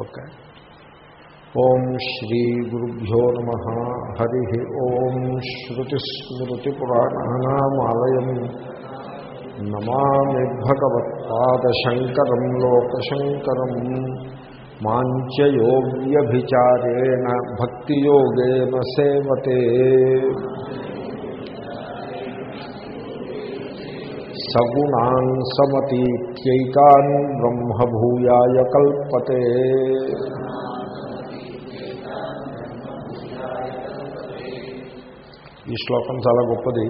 Okay ఓం శ్రీ గురుభ్యో నమ హరి ఓం శ్రుతిస్మృతిపురాణానామాలయం నమామి భగవత్పాదశంకరం లోకశంకరం మాంచయోగ్యభిచారేణ భక్తియోగేన సేవతే సగుణాన్ సమతీత్యైకాన్ బ్రహ్మభూయాయ కల్పతే. ఈ శ్లోకం చాలా గొప్పది.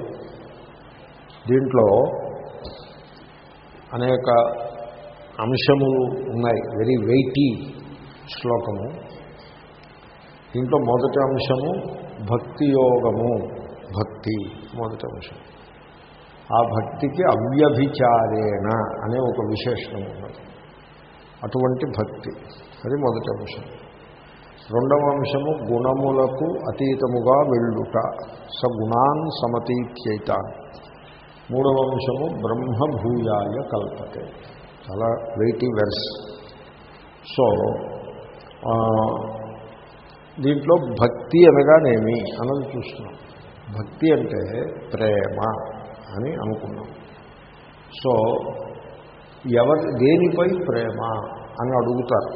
దీంట్లో అనేక అంశములు ఉన్నాయి. వెరీ వెయిటీ శ్లోకము. దీంట్లో మొదటి అంశము భక్తి యోగము భక్తి మొదటి అంశం ఆ భక్తికి అవ్యభిచారేణ అనే ఒక విశేషణం ఉన్నది. అటువంటి భక్తి. అది మొదటి అంశం. రెండవ అంశము గుణములకు అతీతముగా వెళ్ళుట. సగుణాన్ సమతీత్యత మూడవ అంశము బ్రహ్మభూయాయ కల్పతే. చాలా వెయిటీ వెర్స్ సో దీంట్లో భక్తి అనగానేమి అన్నది చూస్తున్నాం. భక్తి అంటే ప్రేమ. అని అనుకున్నాం. సో ఎవరి దేనిపై ప్రేమ అని అడుగుతారు.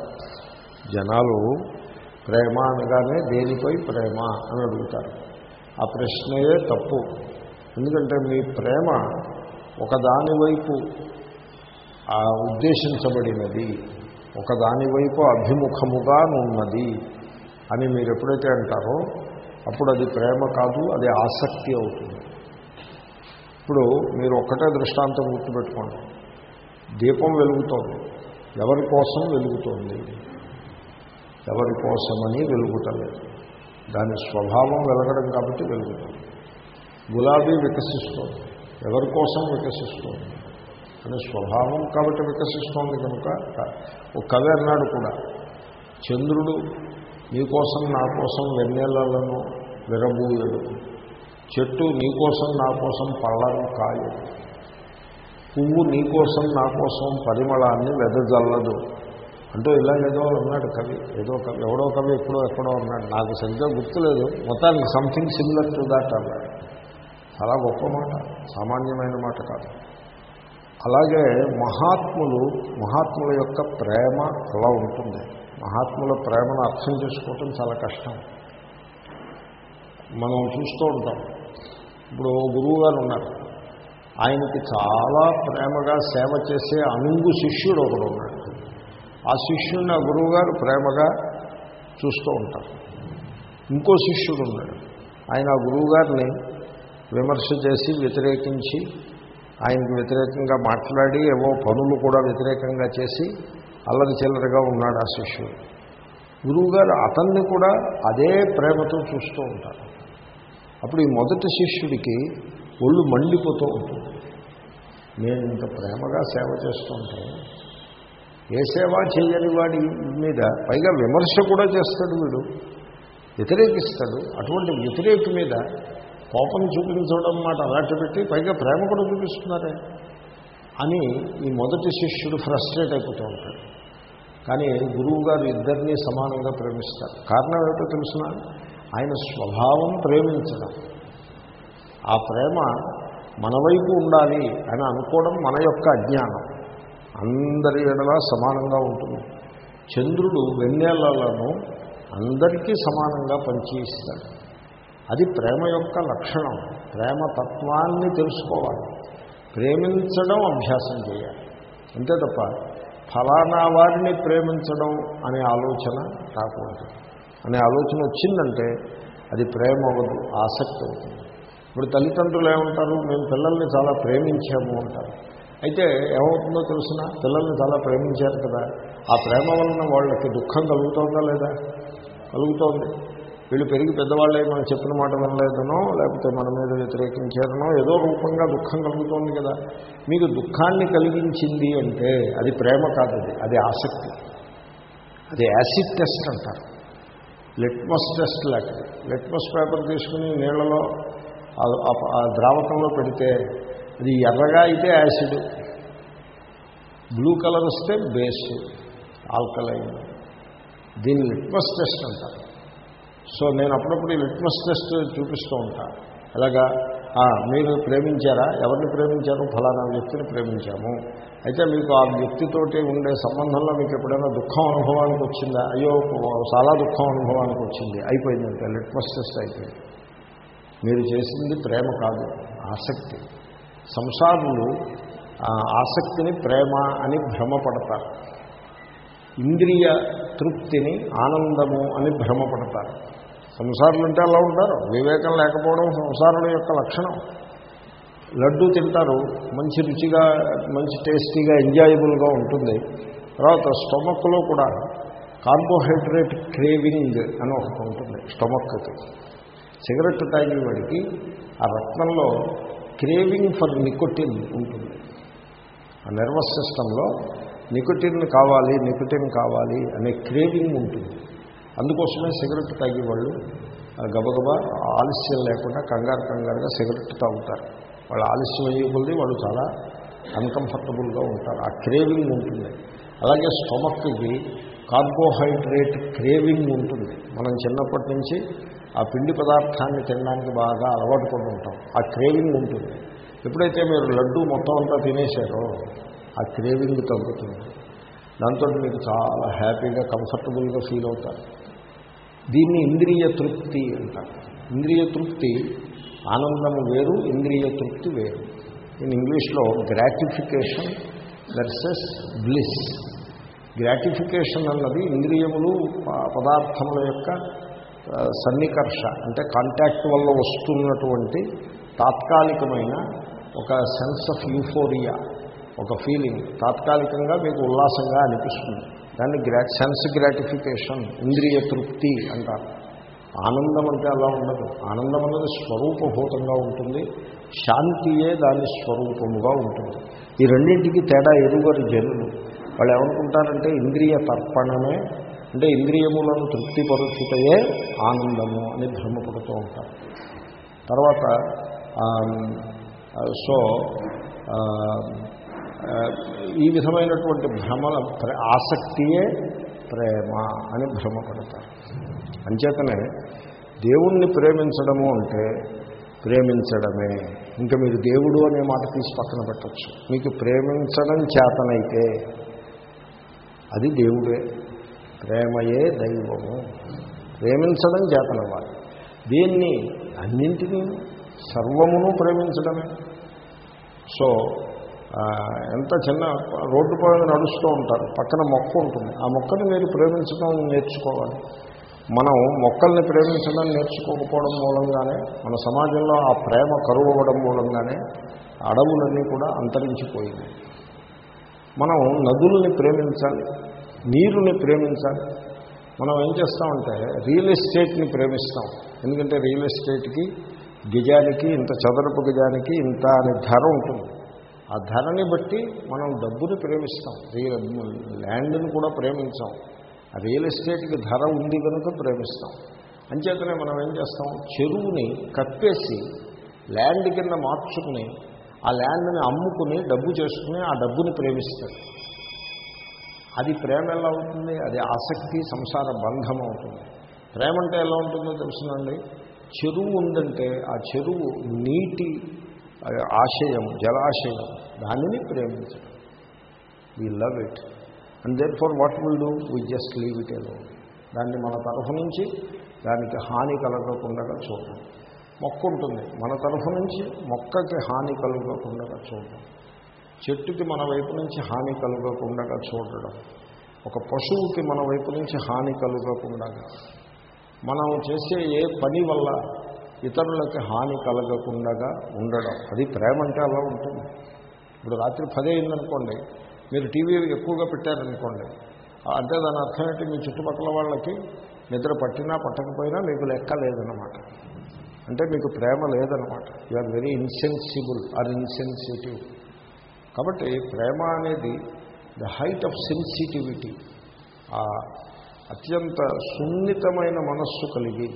జనాలు ప్రేమ అనగానే దేనిపై ప్రేమ అని అడుగుతారు. ఆ ప్రశ్నయే తప్పు. ఎందుకంటే మీ ప్రేమ ఒకదాని వైపు ఉద్దేశించబడినది ఒకదాని వైపు అభిముఖముగా ఉన్నది అని మీరు ఎప్పుడైతే అంటారో అప్పుడు అది ప్రేమ కాదు అది ఆసక్తి అవుతుంది. ఇప్పుడు మీరు ఒక్కటే దృష్టాంతం గుర్తుపెట్టుకోండి. దీపం వెలుగుతోంది. ఎవరి కోసం వెలుగుతోంది? ఎవరి కోసమని వెలుగుతలేదు. దాని స్వభావం వెలగడం కాబట్టి వెలుగుతుంది. గులాబీ వికసిస్తోంది. ఎవరి కోసం వికసిస్తోంది? అనే స్వభావం కాబట్టి వికసిస్తోంది కనుక ఒక కవి అన్నాడు కూడా చంద్రుడు నీకోసం నా కోసం వెన్నెలలను విరబూయడు. చెట్టు నీకోసం నా కోసం పళ్ళను కాయదు. పువ్వు నీకోసం నా కోసం పరిమళాన్ని వెదజల్లదు. అంటూ ఇలా ఏదో ఉన్నాడు కవి. ఏదో కవి ఎవడో కవి ఎప్పుడో ఎక్కడో ఉన్నాడు. నాకు సరిగ్గా గుర్తులేదు. మొత్తానికి సంథింగ్ సిమిలర్ టు దాట్ అన్నాడు. చాలా గొప్ప మాట. సామాన్యమైన మాట కాదు. అలాగే మహాత్ములు మహాత్ముల యొక్క ప్రేమ అలా ఉంటుంది. మహాత్ముల ప్రేమను అర్థం చేసుకోవటం చాలా కష్టం. మనం చూస్తూ ఉంటాం. ఇప్పుడు గురువు గారు ఉన్నారు. ఆయనకి చాలా ప్రేమగా సేవ చేసే అనుంగు శిష్యుడు ఒకడు ఉన్నాడు. ఆ శిష్యుడిని ఆ గురువుగారు ప్రేమగా చూస్తూ ఉంటారు. ఇంకో శిష్యుడు ఉన్నాడు. ఆయన ఆ గురువుగారిని విమర్శ చేసి వ్యతిరేకించి ఆయనకు వ్యతిరేకంగా మాట్లాడి ఏవో పనులు కూడా వ్యతిరేకంగా చేసి అల్లరి చిల్లరగా ఉన్నాడు ఆ శిష్యుడు. గురువుగారు అతన్ని కూడా అదే ప్రేమతో చూస్తూ ఉంటారు. అప్పుడు ఈ మొదటి శిష్యుడికి ఒళ్ళు మండిపోతూ ఉంటుంది. నేను ఇంత ప్రేమగా సేవ చేస్తుంటే ఏ సేవ చేయని వాడి మీద పైగా విమర్శ కూడా చేస్తాడు వీడు. వ్యతిరేకిస్తాడు. అటువంటి వ్యతిరేక మీద కోపం చూపించడం మాట అలాంటి పెట్టి పైగా ప్రేమ కూడా చూపిస్తున్నారే అని ఈ మొదటి శిష్యుడు ఫ్రస్ట్రేట్ అయిపోతూ ఉంటాడు. కానీ గురువు గారు ఇద్దరినీ సమానంగా ప్రేమిస్తారు. కారణం ఏమిటో తెలిసిన? ఆయన స్వభావం ప్రేమించడం. ఆ ప్రేమ మన వైపు ఉండాలి అని అనుకోవడం మన యొక్క అజ్ఞానం. అందరి ఎడలా సమానంగా ఉంటుంది. చంద్రుడు వెన్నెలలను అందరికీ సమానంగా పనిచేయిస్తాడు అది ప్రేమ యొక్క లక్షణం. ప్రేమ తత్వాన్ని తెలుసుకోవాలి. ప్రేమించడం అభ్యాసం చేయాలి. అంతే తప్ప ఫలానా వారిని ప్రేమించడం అనే ఆలోచన రాకూడదు. అనే ఆలోచన వచ్చిందంటే అది ప్రేమ అవ్వదు ఆసక్తి అవుతుంది. ఇప్పుడు తల్లిదండ్రులు ఏమంటారు? మేము పిల్లల్ని చాలా ప్రేమించాము అంటారు. అయితే ఏమవుతుందో తెలిసిన? పిల్లల్ని చాలా ప్రేమించారు కదా ఆ ప్రేమ వలన వాళ్ళకి దుఃఖం కలుగుతోందా లేదా? కలుగుతోంది. వీళ్ళు పెరిగి పెద్దవాళ్ళే మనం చెప్పిన మాట వినలేదనో లేకపోతే మన మీద వ్యతిరేకించారనో ఏదో రూపంగా దుఃఖం కలుగుతోంది కదా. మీకు దుఃఖాన్ని కలిగించింది అంటే అది ప్రేమ కాదు అది అది ఆసక్తి. అది యాసిడ్ టెస్ట్ అంటారు. లిట్మస్ టెస్ట్ లాంటిది లిట్మస్ పేపర్ తీసుకుని నీళ్ళలో ఆ ద్రావకంలో పెడితే అది ఎర్రగా అయితే యాసిడ్. బ్లూ కలర్ వస్తే బేస్ ఆల్కలైన్. దీన్ని లిట్మస్ టెస్ట్ అంటారు. సో నేను అప్పుడప్పుడు ఈ లిట్మస్ టెస్ట్ చూపిస్తూ ఉంటాను ఎలాగా మీరు ప్రేమించారా? ఎవరిని ప్రేమించారు? ఫలానా వ్యక్తిని ప్రేమించాము. అయితే మీకు ఆ వ్యక్తితోటి ఉండే సంబంధంలో మీకు ఎప్పుడైనా దుఃఖం అనుభవానికి వచ్చిందా? అయ్యో చాలా దుఃఖం అనుభవానికి వచ్చింది. అయిపోయిందంటే లిట్మస్ టెస్ట్ అయిపోయింది. మీరు చేసింది ప్రేమ కాదు ఆసక్తి. సంసారులు ఆ ఆసక్తిని ప్రేమ అని భ్రమపడతారు. ఇంద్రియ తృప్తిని ఆనందము అని భ్రమపడతారు. సంసారులు అంటే అలా ఉంటారు. వివేకం లేకపోవడం సంసారుల యొక్క లక్షణం. లడ్డూ తింటారు. మంచి రుచిగా మంచి టేస్టీగా ఎంజాయబుల్గా ఉంటుంది. తర్వాత స్టొమక్లో కూడా కార్బోహైడ్రేట్ క్రేవింగ్ అని ఒకటి ఉంటుంది. స్టొమక్కి సిగరెట్ తాగే వాడికి ఆ రక్తంలో క్రేవింగ్ ఫర్ నికోటిన్ ఉంటుంది. ఆ నర్వస్ సిస్టంలో నికోటిన్ కావాలి నికోటిన్ కావాలి అనే క్రేవింగ్ ఉంటుంది. అందుకోసమే సిగరెట్ తాగేవాళ్ళు గబగబా ఆలస్యం లేకుండా కంగారు కంగారుగా సిగరెట్ తాగుతారు. వాళ్ళు ఆలస్యం అయ్యే కొద్దీ వాళ్ళు చాలా అన్కంఫర్టబుల్గా ఉంటారు. ఆ క్రేవింగ్ ఉంటుంది. అలాగే స్టొమక్కి కార్బోహైడ్రేట్ క్రేవింగ్ ఉంటుంది. మనం చిన్నప్పటి నుంచి ఆ పిండి పదార్థాన్ని తినడానికి బాగా అలవాటు పడి ఉంటాం. ఆ క్రేవింగ్ ఉంటుంది. ఎప్పుడైతే మీరు లడ్డు మొత్తం అంతా తినేశారో ఆ క్రేవింగ్ తగ్గుతుంది. దాంతో మీకు చాలా హ్యాపీగా కంఫర్టబుల్గా ఫీల్ అవుతారు. దీన్ని ఇంద్రియ తృప్తి అంటారు. ఇంద్రియ తృప్తి ఆనందము వేరు ఇంద్రియ తృప్తి వేరు. ఇన్ ఇంగ్లీష్లో గ్రాటిఫికేషన్ వెర్సెస్ బ్లిస్ గ్రాటిఫికేషన్ అన్నది ఇంద్రియములు ప- పదార్థముల యొక్క సన్నికర్ష అంటే కాంటాక్ట్ వల్ల వస్తున్నటువంటి తాత్కాలికమైన ఒక సెన్స్ ఆఫ్ యూఫోరియా ఒక ఫీలింగ్ తాత్కాలికంగా మీకు ఉల్లాసంగా అనిపిస్తుంది. దాన్ని గ్రా సెన్స్ గ్రాటిఫికేషన్ ఇంద్రియ తృప్తి అంటారు. ఆనందం అంటే అలా ఉండదు. ఆనందం అన్నది స్వరూపభూతంగా ఉంటుంది. శాంతియే దాని స్వరూపముగా ఉంటుంది. ఈ రెండింటికి తేడా ఎరుగరు జనులు. వాళ్ళు ఏమనుకుంటారంటే ఇంద్రియ తర్పణమే అంటే ఇంద్రియములను తృప్తిపరుచుటయే ఆనందము అని భ్రమపడుతూ ఉంటారు. తర్వాత సో ఈ విధమైనటువంటి భ్రమల ప్ర- ఆసక్తియే ప్రేమ అని భ్రమపడతారు. అంచేతనే దేవుణ్ణి ప్రేమించడము అంటే ప్రేమించడమే. ఇంకా మీరు దేవుడు అనే మాట తీసి పక్కన పెట్టచ్చు. మీకు ప్రేమించడం చేతనైతే అది దేవుడే. ప్రేమయే దైవము. ప్రేమించడం చేతనవ్వాలి. దీన్ని అన్నింటినీ సర్వమును ప్రేమించడమే. సో ఎంత చిన్న రోడ్డు పైన నడుస్తూ ఉంటారు పక్కన మొక్క ఉంటుంది. ఆ మొక్కని మీరు ప్రేమించడం నేర్చుకోవాలి. మనం మొక్కల్ని ప్రేమించడం నేర్చుకోకపోవడం మూలంగానే మన సమాజంలో ఆ ప్రేమ కరువు అవ్వడం మూలంగానే అడవులన్నీ కూడా అంతరించిపోయింది మనం నదుల్ని ప్రేమించాలి నీరుని ప్రేమించాలి. మనం ఏం చేస్తామంటే రియల్ ఎస్టేట్ని ప్రేమిస్తాం. ఎందుకంటే రియల్ ఎస్టేట్కి గజానికి ఇంత చదరపు గజానికి ఇంత అనే ధర ఉంటుంది. ఆ ధరని బట్టి మనం డబ్బుని ప్రేమిస్తాం. రియల్ ల్యాండ్ని కూడా ప్రేమించాం. రియల్ ఎస్టేట్కి ధర ఉంది కనుక ప్రేమిస్తాం. అంచేతనే మనం ఏం చేస్తాం? చెరువుని కప్పేసి ల్యాండ్ కింద మార్చుకుని ఆ ల్యాండ్ని అమ్ముకుని డబ్బు చేసుకుని ఆ డబ్బుని ప్రేమిస్తారు. అది ప్రేమ ఎలా అవుతుంది అది ఆసక్తి సంసార బంధం అవుతుంది. ప్రేమ అంటే ఎలా ఉంటుందో తెలుసునండి? చెరువు ఉందంటే ఆ చెరువు నీటి ఆశయం జలాశయం దానిని ప్రేమించడం we love it and therefore what will do we just leave it ఏదో దాన్ని మన తరఫు నుంచి దానికి హాని కలగకుండా చూడడం మొక్క ఉంటుంది. మన తరఫు నుంచి మొక్కకి హాని కలగకుండా చూడడం చెట్టుకి మన వైపు నుంచి హాని కలగకుండా చూడడం. ఒక పశువుకి మన వైపు నుంచి హాని కలగకుండా. మనం చేసే ఏ పని వల్ల ఇతరులకి హాని కలగకుండా ఉండడం. అది ప్రేమ అంటే అలా ఉంటుంది. ఇప్పుడు రాత్రి పదే అయిందనుకోండి మీరు టీవీ ఎక్కువగా పెట్టారనుకోండి అంటే దాని అర్థం ఏంటి? మీ చుట్టుపక్కల వాళ్ళకి నిద్ర పట్టినా పట్టకపోయినా మీకు లెక్క లేదన్నమాట. అంటే మీకు ప్రేమ లేదనమాట you are very insensible or insensitive కాబట్టి ప్రేమ అనేది ద హైట్ ఆఫ్ సెన్సిటివిటీ ఆ అత్యంత సున్నితమైన మనస్సు కలిగి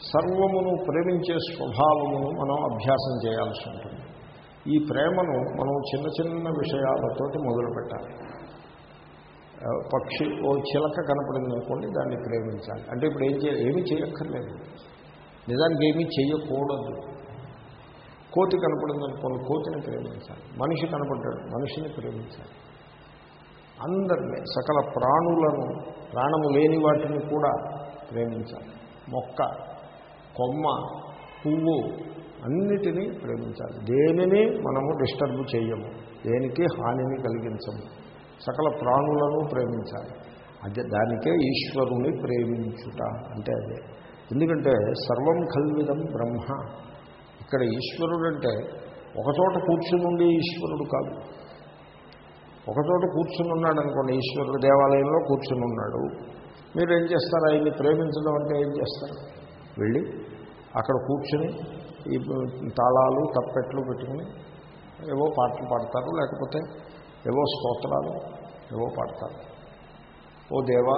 సర్వమును ప్రేమించే స్వభావమును మనం అభ్యాసం చేయాల్సి ఉంటుంది. ఈ ప్రేమను మనం చిన్న చిన్న విషయాలతోటి మొదలుపెట్టాలి పక్షి ఓ చిలక కనపడింది అనుకోండి దాన్ని ప్రేమించాలి. అంటే ఇప్పుడు ఏం చేయాలి? ఏమీ చేయక్కర్లేదు. నిజానికి ఏమీ చేయకూడదు కోతి కనపడింది అనుకోండి కోతిని ప్రేమించాలి. మనిషి కనపడ్డాడు మనిషిని ప్రేమించాలి. అందరినీ సకల ప్రాణులను ప్రాణము లేని వాటిని కూడా ప్రేమించాలి. మొక్క. కొమ్మ పువ్వు అన్నిటినీ ప్రేమించాలి. దేనిని మనము డిస్టర్బ్ చేయము. దేనికి హానిని కలిగించము. సకల ప్రాణులను ప్రేమించాలి. అదే దానికే ఈశ్వరుని ప్రేమించుట అంటే అదే. ఎందుకంటే సర్వం కల్విదం బ్రహ్మ. ఇక్కడ ఈశ్వరుడు అంటే ఒకచోట కూర్చుని ఉండే ఈశ్వరుడు కాదు. ఒకచోట కూర్చునున్నాడు అనుకోండి ఈశ్వరుడు దేవాలయంలో కూర్చునున్నాడు. మీరు ఏం చేస్తారు? ఆయన్ని ప్రేమించడం అంటే ఏం చేస్తారు? వెళ్ళి అక్కడ కూర్చుని ఈ తాళాలు తప్పెట్లు పెట్టుకుని ఏవో పాటలు పాడతారు లేకపోతే ఏవో స్తోత్రాలు ఏవో పాడతారు. ఓ దేవా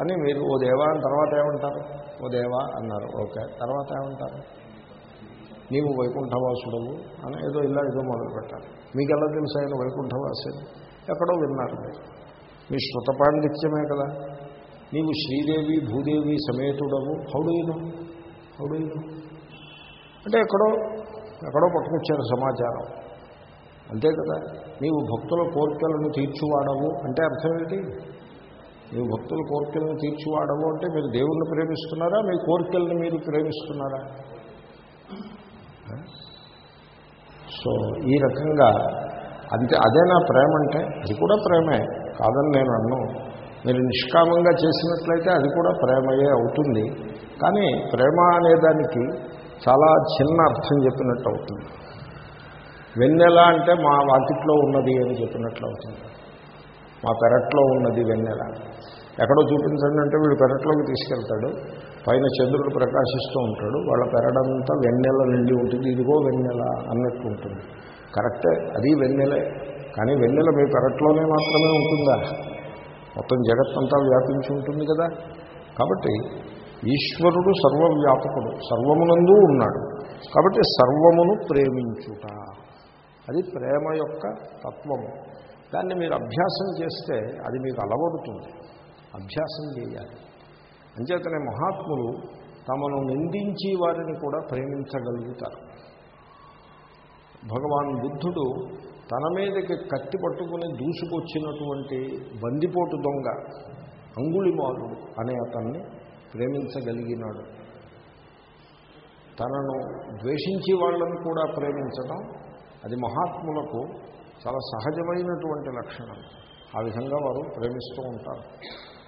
అని మీరు ఓ దేవా అని తర్వాత ఏమంటారు? ఓ దేవా అన్నారు. ఓకే తర్వాత ఏమంటారు? నీవు వైకుంఠవాసుడవు అని ఏదో ఇలా ఏదో మొదలు పెట్టాలి మీకు ఎలా తెలుసు ఆయన వైకుంఠవాసి? ఎక్కడో విన్నారు మీరు. మీ శృత పాండిత్యమే కదా. నీవు శ్రీదేవి భూదేవి సమేతుడవు. హౌడైను అవుడు అంటే ఎక్కడో ఎక్కడో పట్టుకొచ్చారు సమాచారం. అంతే కదా? నీవు భక్తుల కోరికలను తీర్చువాడవు అంటే అర్థం ఏంటి? నీవు భక్తుల కోరికలను తీర్చువాడవు అంటే మీరు దేవుణ్ణి ప్రేమిస్తున్నారా? మీ కోరికల్ని మీరు ప్రేమిస్తున్నారా? సో ఈ రకంగా అంతే అదే నా ప్రేమ అంటే అది కూడా ప్రేమే. కాదని నేను అన్ను. మీరు నిష్కామంగా చేసినట్లయితే అది కూడా ప్రేమయే అవుతుంది. కానీ ప్రేమ అనేదానికి చాలా చిన్న అర్థం చెప్పినట్టు అవుతుంది. వెన్నెల అంటే మా వాకిట్లో ఉన్నది అని చెప్పినట్లు అవుతుంది. మా పెరట్లో ఉన్నది వెన్నెల. ఎక్కడో చూపించండి అంటే వీడు పెరట్లోకి తీసుకెళ్తాడు. పైన చంద్రుడు ప్రకాశిస్తూ ఉంటాడు. వాళ్ళ పెరడంతా వెన్నెల నిండి ఉంటుంది. ఇదిగో వెన్నెల అన్నట్టు ఉంటుంది. కరెక్టే. అది వెన్నెలే. కానీ వెన్నెల మీ పెరట్లోనే మాత్రమే ఉంటుందా? మొత్తం జగత్తంతా వ్యాపించి ఉంటుంది కదా. కాబట్టి ఈశ్వరుడు సర్వవ్యాపకుడు సర్వమునందు ఉన్నాడు. కాబట్టి సర్వమును ప్రేమించుట. అది ప్రేమ యొక్క తత్వము. దాన్ని మీరు అభ్యాసం చేస్తే అది మీకు అలవడుతుంది. అభ్యాసం చేయాలి. అంచేతనే మహాత్ములు తమను నిందించి వారిని కూడా ప్రేమించగలుగుతారు. భగవాన్ బుద్ధుడు తన మీదకి కత్తి పట్టుకుని దూసుకొచ్చినటువంటి బందిపోటు దొంగ అంగుళిమాలుడు అనే అతన్ని ప్రేమించగలిగినాడు. తనను ద్వేషించి వాళ్ళని కూడా ప్రేమించడం అది మహాత్ములకు చాలా సహజమైనటువంటి లక్షణం. ఆ విధంగా వారు ప్రేమిస్తూ ఉంటారు.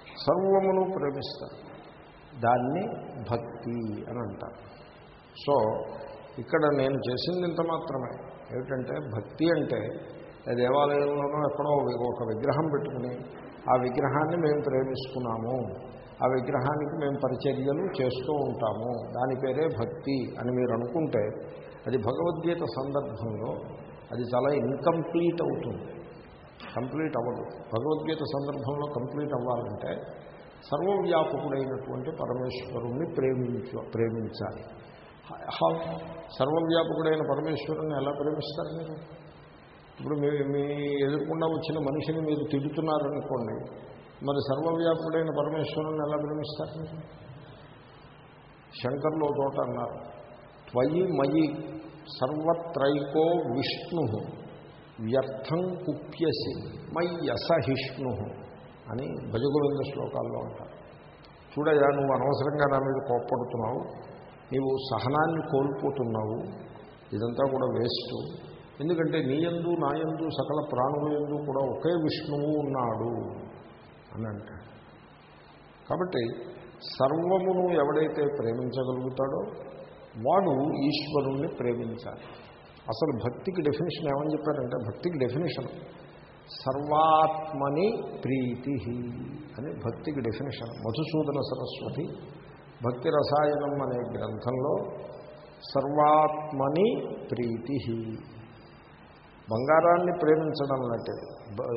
సర్వమును ప్రేమిస్తారు. దాన్ని భక్తి అని అంటారు. సో ఇక్కడ నేను చేసింది ఇంత మాత్రమే. ఏమిటంటే భక్తి అంటే దేవాలయంలోనో దేవాలయంలోనూ ఎక్కడో ఒక విగ్రహం పెట్టుకుని ఆ విగ్రహాన్ని మేము ప్రేమిస్తున్నాము. ఆ విగ్రహానికి మేము పరిచర్యలు చేస్తూ ఉంటాము. దాని పేరే భక్తి అని మీరు అనుకుంటే అది భగవద్గీత సందర్భంలో అది చాలా ఇన్కంప్లీట్ అవుతుంది. కంప్లీట్ అవ్వదు. భగవద్గీత సందర్భంలో కంప్లీట్ అవ్వాలంటే సర్వవ్యాపకుడైనటువంటి పరమేశ్వరుణ్ణి ప్రేమించ ప్రేమించాలి. సర్వవ్యాపకుడైన పరమేశ్వరుణ్ణి ఎలా ప్రేమిస్తారు మీరు? ఇప్పుడు మీ మీ ఎదుర్కొండా వచ్చిన మనిషిని మీరు తిడుతున్నారనుకోండి మరి సర్వవ్యాపుడైన పరమేశ్వరుని ఎలా భ్రమిస్తారు మీరు? శంకర్లో చోట అన్నారు త్వయి మయి సర్వత్రైకో విష్ణు వ్యర్థం కుప్యసి మయ్యసహిష్ణు అని భజగోవింద శ్లోకాల్లో అంటారు. చూడయా నువ్వు అనవసరంగా నా మీద కోప్పడుతున్నావు నీవు సహనాన్ని కోల్పోతున్నావు ఇదంతా కూడా వేస్ట్. ఎందుకంటే నీయందు నాయందు సకల ప్రాణుల ఎందు కూడా ఒకే విష్ణువు ఉన్నాడు. అని అంటాడు కాబట్టి సర్వమును ఎవడైతే ప్రేమించగలుగుతాడో వాడు ఈశ్వరుణ్ణి ప్రేమించాలి. అసలు భక్తికి డెఫినేషన్ ఏమని చెప్పారంటే భక్తికి డెఫినేషన్ సర్వాత్మని ప్రీతి అని భక్తికి డెఫినేషన్ మధుసూదన సరస్వతి భక్తి రసాయనం అనే గ్రంథంలో సర్వాత్మని ప్రీతి బంగారాన్ని ప్రేమించడం అంటే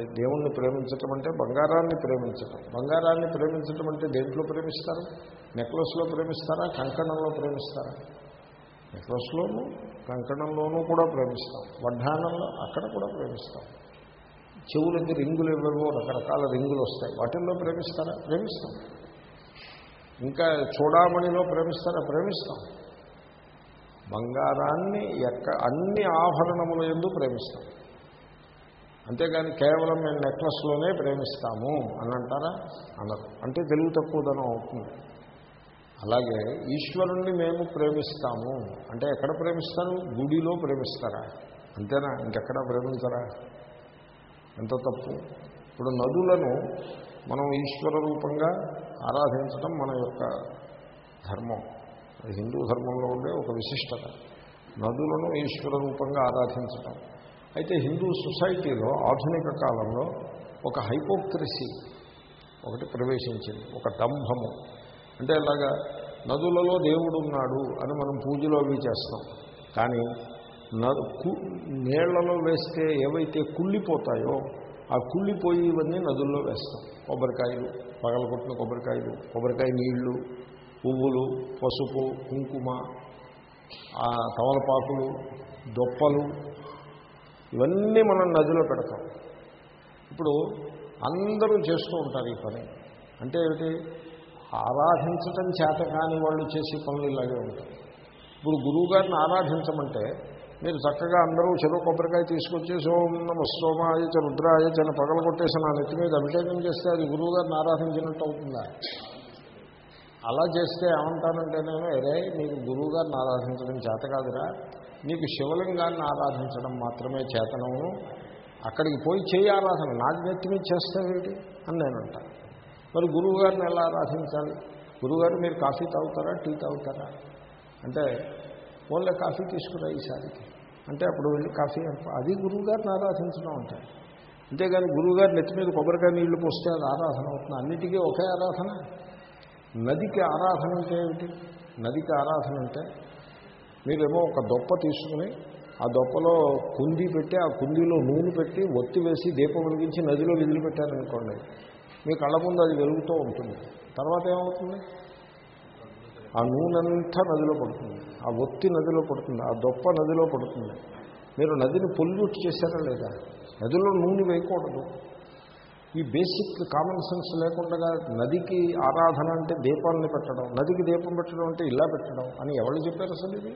దేవుణ్ణి ప్రేమించటం అంటే బంగారాన్ని ప్రేమించటం. బంగారాన్ని ప్రేమించటం అంటే దేంట్లో ప్రేమిస్తారు? నెక్లెస్లో ప్రేమిస్తారా? కంకణంలో ప్రేమిస్తారా? నెక్లెస్లోనూ కంకణంలోనూ కూడా ప్రేమిస్తాం. వడ్డానంలో అక్కడ కూడా ప్రేమిస్తాం. చెవులకి రింగులు ఇవ్వవో రకరకాల రింగులు వస్తాయి. వాటిల్లో ప్రేమిస్తారా? ప్రేమిస్తాం. ఇంకా చూడామణిలో ప్రేమిస్తారా? ప్రేమిస్తాం. బంగారాన్ని ఎక్క అన్ని ఆభరణముల ఎందు ప్రేమిస్తాం. అంతేగాని కేవలం మేము నెక్లెస్లోనే ప్రేమిస్తాము అని అంటారా అనరు. అంటే తెలుగు తక్కువదనం అవుతుంది. అలాగే ఈశ్వరుణ్ణి మేము ప్రేమిస్తాము. అంటే ఎక్కడ ప్రేమిస్తారు? గుడిలో ప్రేమిస్తారా? అంతేనా? ఇంకెక్కడ ప్రేమించరా? ఎంత తప్పు. ఇప్పుడు నదులను మనం ఈశ్వర రూపంగా ఆరాధించడం మన యొక్క ధర్మం. హిందూ ధర్మంలో ఉండే ఒక విశిష్టత. నదులను ఈశ్వర రూపంగా ఆరాధించటం. అయితే హిందూ సొసైటీలో ఆధునిక కాలంలో ఒక హైపోక్రసీ ఒకటి ప్రవేశించింది. ఒక దంభము అంటే ఇలాగా నదులలో దేవుడు ఉన్నాడు అని మనం పూజలో అవి చేస్తాం. కానీ నీళ్ళలో వేస్తే ఏవైతే కుళ్ళిపోతాయో ఆ కుళ్ళిపోయి ఇవన్నీ నదుల్లో వేస్తాం. కొబ్బరికాయలు పగలగొట్టిన కొబ్బరికాయలు కొబ్బరికాయ నీళ్ళు పువ్వులు పసుపు కుంకుమ ఆ తమలపాకులు దొప్పలు ఇవన్నీ మనం నదిలో పెడతాం. ఇప్పుడు అందరూ చేస్తూ ఉంటారు ఈ పని. అంటే ఏమిటి? ఆరాధించటం చేత కాని వాళ్ళు చేసే పనులు ఇలాగే ఉంటాయి. ఇప్పుడు గురువుగారిని ఆరాధించమంటే మీరు చక్కగా అందరూ చెరువు కొబ్బరికాయ తీసుకొచ్చి సోమ నమ సోమాయ చ రుద్రాయ చన పగల కొట్టేసి నా నెత్తి మీద అభిషేకం చేస్తే అది గురువుగారిని ఆరాధించినట్టు అవుతుందా? అలా చేస్తే ఏమంటానంటే నేను అరే నీకు గురువుగారిని ఆరాధించడం చేత కాదురా. నీకు శివలింగాన్ని ఆరాధించడం మాత్రమే చేతనము అక్కడికి పోయి చేయి ఆరాధన నాకు నెత్తి మీద చేస్తావేటి అని నేను అంటాను మరి గురువుగారిని ఎలా ఆరాధించాలి? గురువుగారు మీరు కాఫీ తాగుతారా? టీ తాగుతారా? అంటే ఓన్లే కాఫీ తీసుకురా ఈసారికి. అంటే అప్పుడు వెళ్ళి కాఫీ అది అది గురువుగారిని ఆరాధించడం ఉంటాయి అంతేగాని గురువుగారు నెత్తి మీద కొబ్బరికాయ నీళ్ళు పోస్తే అది ఆరాధన అవుతుంది. అన్నిటికీ ఒకే ఆరాధన? నదికి ఆరాధన అంటే ఏమిటి? నదికి ఆరాధన అంటే మీరేమో ఒక దొప్ప తీసుకుని ఆ దొప్పలో కుంది పెట్టి ఆ కుందీలో నూనె పెట్టి ఒత్తి వేసి దీపం వెలిగించి నదిలో వదిలిపెట్టారనుకోండి మీ కళ్ళ ముందు అది వెలుగుతూ ఉంటుంది. తర్వాత ఏమవుతుంది? ఆ నూనెంతా నదిలో పడుతుంది. ఆ ఒత్తి నదిలో పడుతుంది. ఆ దొప్ప నదిలో పడుతుంది. మీరు నదిని పొల్యూట్ చేశారా లేదా? నదిలో నూనె వేయకూడదు. ఈ బేసిక్ కామన్ సెన్స్ లేకుండా నదికి ఆరాధన అంటే దీపాలని పెట్టడం నదికి దీపం పెట్టడం అంటే ఇలా పెట్టడం అని ఎవరు చెప్పారు అసలు ఇది?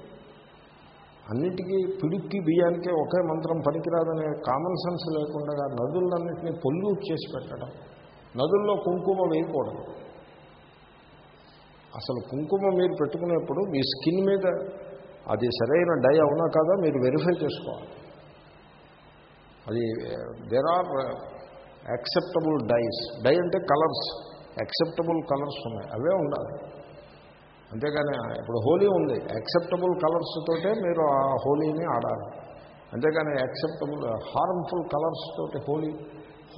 అన్నిటికీ పిడుక్కి బియ్యానికే ఒకే మంత్రం పనికిరాదనే కామన్ సెన్స్ లేకుండా నదులన్నింటినీ పొల్యూట్ చేసి పెట్టడం నదుల్లో కుంకుమ వేయకూడదు. అసలు కుంకుమ మీరు పెట్టుకునేప్పుడు మీ స్కిన్ మీద అది సరైన డై అవునా కాదా మీరు వెరిఫై చేసుకోవాలి. అది uh, there are acceptable dyes dye అంటే కలర్స్ యాక్సెప్టబుల్ కలర్స్ ఉన్నాయి. అవే ఉండాలి. అంతేగాని ఇప్పుడు హోలీ ఉంది. యాక్సెప్టబుల్ కలర్స్ తోటే మీరు ఆ హోలీని ఆడాలి. అంతేగాని యాక్సెప్టబుల్ హార్మ్ఫుల్ కలర్స్ తోటి హోలీ.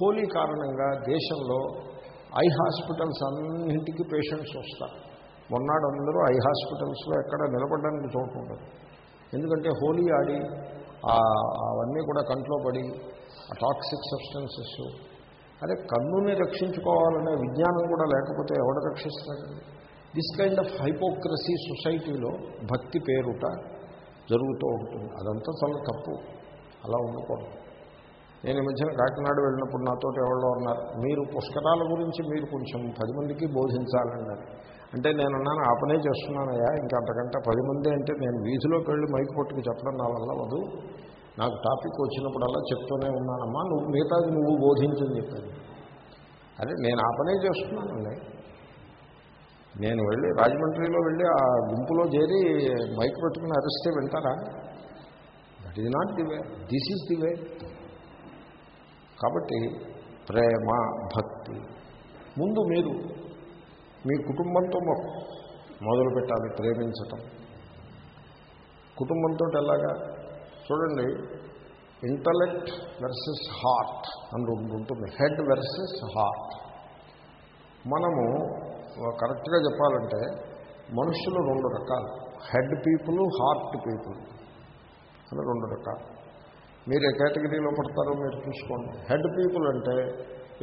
హోలీ కారణంగా దేశంలో ఐ హాస్పిటల్స్ అన్నింటికి పేషెంట్స్ వస్తారు. మొన్నాడు అందరూ ఐ హాస్పిటల్స్లో ఎక్కడ నిలబడడానికి చోటు ఉండదు. ఎందుకంటే హోలీ ఆడి అవన్నీ కూడా కంట్లో పడి ఆ టాక్సిక్ సబ్స్టెన్సెస్ అదే కన్నుని రక్షించుకోవాలనే విజ్ఞానం కూడా లేకపోతే ఎవడు రక్షిస్తాడు? దిస్ కైండ్ ఆఫ్ హైపోక్రసీ సొసైటీలో భక్తి పేరుట జరుగుతూ ఉంటుంది. అదంతా చాలా తప్పు. అలా ఉండకూడదు. నేను ఈ మధ్యన కాకినాడ వెళ్ళినప్పుడు నాతో ఎవరో అన్నారు మీరు పుష్కరాల గురించి మీరు కొంచెం పది మందికి బోధించాలన్నారు. అంటే నేను అన్నాను ఆ పనే చేస్తున్నానయ్యా ఇంకా అంతకంటే పది మంది అంటే నేను వీధిలోకి వెళ్ళి మైకు పట్టుకు చెప్పడం నా వల్ల వదు. నాకు టాపిక్ వచ్చినప్పుడల్లా చెప్తూనే ఉన్నానమ్మా నువ్వు మిగతాది నువ్వు బోధించని చెప్పాను. అరే నేను ఆ పనే చేస్తున్నానండి. నేను వెళ్ళి రాజమండ్రిలో వెళ్ళి ఆ గుంపులో చేరి మైక్ పెట్టుకుని అరిస్తే వింటారా? That is not the way this is the way కాబట్టి ప్రేమ భక్తి. ముందు మీరు మీ కుటుంబంతో మొదలుపెట్టాలి మొదలు పెట్టాలి ప్రేమించటం. కుటుంబంతో ఎలాగా? చూడండి ఇంటలెక్ట్ వెర్సెస్ హార్ట్ అని రెండు ఉంటుంది. హెడ్ వెర్సెస్ హార్ట్ మనము కరెక్ట్గా చెప్పాలంటే మనుషులు రెండు రకాలు. హెడ్ పీపుల్ హార్ట్ పీపుల్ అని రెండు రకాలు. మీరు ఏ కేటగిరీలో పడతారో మీరు చూసుకోండి. హెడ్ పీపుల్ అంటే